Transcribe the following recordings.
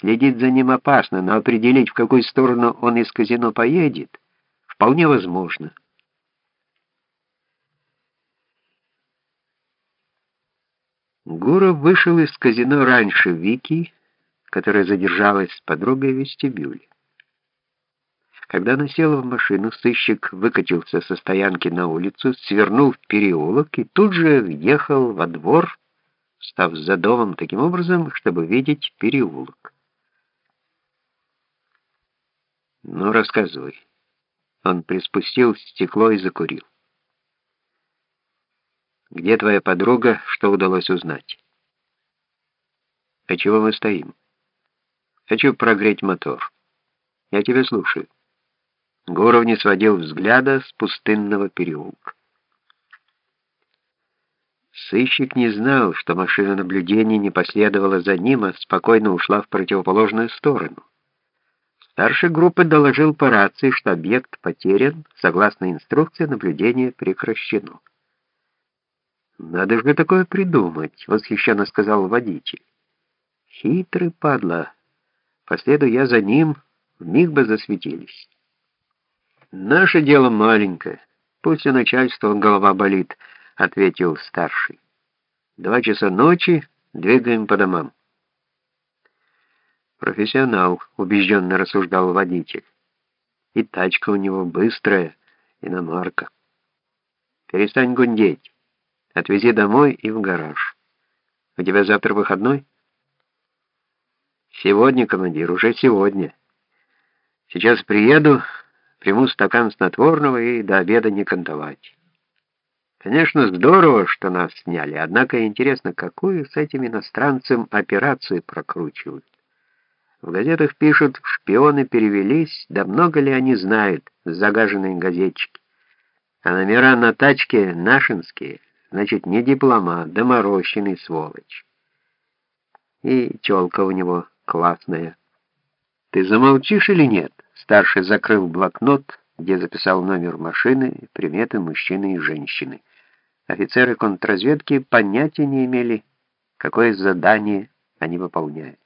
Следить за ним опасно, но определить, в какую сторону он из казино поедет, вполне возможно. Гуров вышел из казино раньше Вики, которая задержалась с подругой в вестибюле. Когда она села в машину, сыщик выкатился со стоянки на улицу, свернул в переулок и тут же въехал во двор, став за домом таким образом, чтобы видеть переулок. «Ну, рассказывай». Он приспустил стекло и закурил. «Где твоя подруга? Что удалось узнать?» «А чего мы стоим?» «Хочу прогреть мотор. Я тебя слушаю». Гуров не сводил взгляда с пустынного переулка. Сыщик не знал, что машина наблюдения не последовала за ним, а спокойно ушла в противоположную сторону. Старший группы доложил по рации, что объект потерян, согласно инструкции наблюдение прекращено. «Надо же такое придумать», — восхищенно сказал водитель. «Хитрый падла. Последу я за ним, вмиг бы засветились». «Наше дело маленькое. Пусть у начальства голова болит», — ответил старший. «Два часа ночи, двигаем по домам». «Профессионал», — убежденно рассуждал водитель. «И тачка у него быстрая, иномарка. Перестань гундеть. Отвези домой и в гараж. У тебя завтра выходной?» «Сегодня, командир, уже сегодня. Сейчас приеду...» приму стакан снотворного и до обеда не кантовать. Конечно, здорово, что нас сняли, однако интересно, какую с этим иностранцем операцию прокручивают. В газетах пишут, шпионы перевелись, да много ли они знают, загаженные газетчики. А номера на тачке нашинские, значит, не дипломат, доморощенный сволочь. И челка у него классная. Ты замолчишь или нет? Старший закрыл блокнот, где записал номер машины, приметы мужчины и женщины. Офицеры контрразведки понятия не имели, какое задание они выполняют.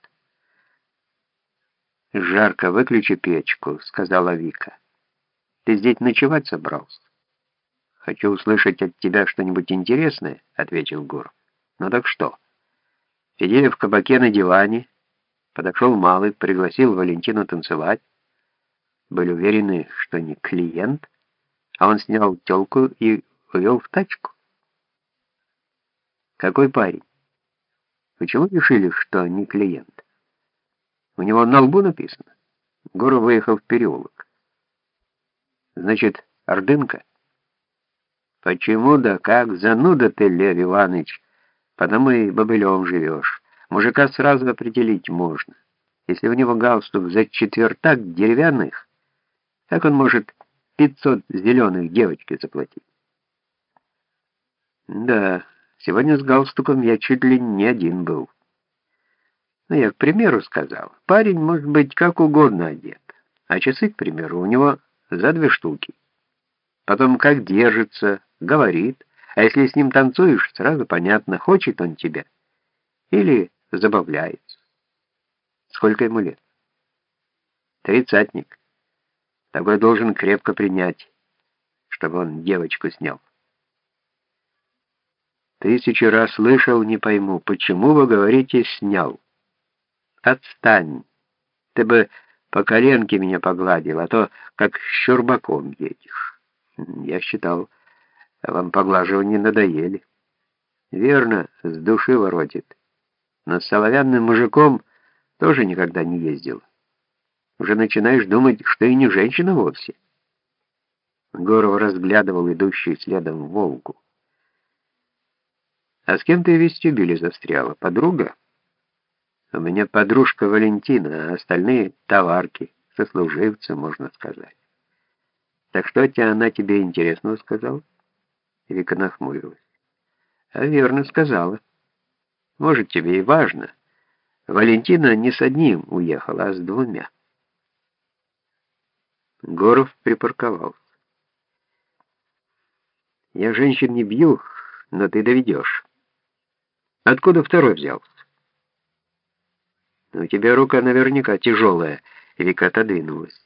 «Жарко, выключи печку», — сказала Вика. «Ты здесь ночевать собрался?» «Хочу услышать от тебя что-нибудь интересное», — ответил Гур. «Ну так что?» Сидели в кабаке на диване, подошел малый, пригласил Валентину танцевать, были уверены, что не клиент, а он снял телку и увел в тачку. Какой парень? Почему решили, что не клиент? У него на лбу написано. Гуру выехал в переулок. Значит, Ордынка? Почему да как? Зануда ты, Лев Иванович, потому и бобылем живешь. Мужика сразу определить можно. Если у него галстук за четвертак деревянных, как он может 500 зеленых девочке заплатить? Да, сегодня с галстуком я чуть ли не один был. Ну, я к примеру сказал. Парень может быть как угодно одет, а часы, к примеру, у него за две штуки. Потом как держится, говорит, а если с ним танцуешь, сразу понятно, хочет он тебя или забавляется. Сколько ему лет? Тридцатник. Такой должен крепко принять, чтобы он девочку снял. Тысячу раз слышал, не пойму, почему вы говорите «снял». Отстань. Ты бы по коленке меня погладил, а то как щурбаком едешь. Я считал, вам поглаживания надоели. Верно, с души воротит. Но с соловянным мужиком тоже никогда не ездил уже начинаешь думать, что и не женщина вовсе. Горов разглядывал идущую следом Волгу. «А с кем ты в вестибюле застряла? Подруга?» «У меня подружка Валентина, а остальные — товарки, сослуживцы, можно сказать». «Так что тебя она тебе интересного сказала?» Вика нахмурилась. «А верно сказала. Может, тебе и важно. Валентина не с одним уехала, а с двумя». Горов припарковался. «Я женщин не бью, но ты доведешь. Откуда второй взялся?» Но у тебя рука наверняка тяжелая. Вика отодвинулась.